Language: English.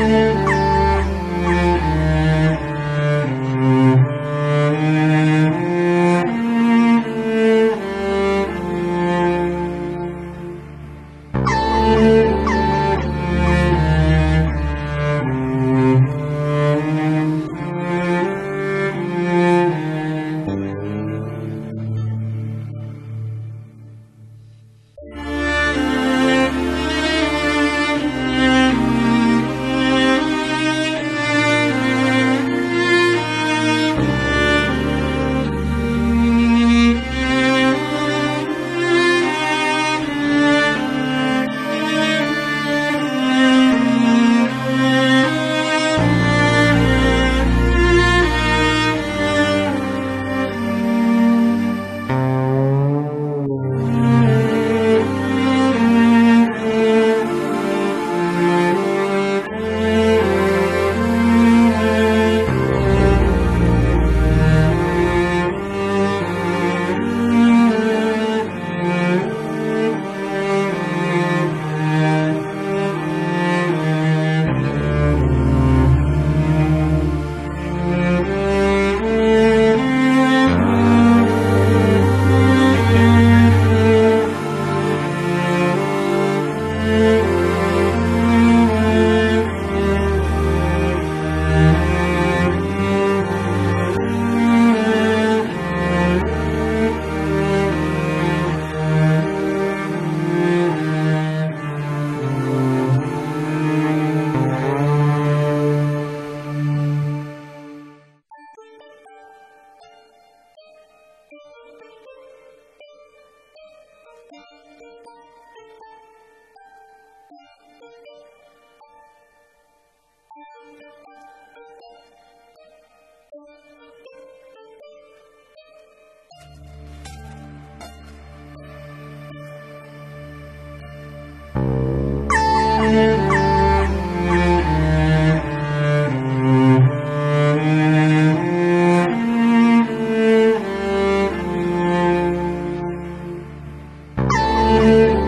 Thank Música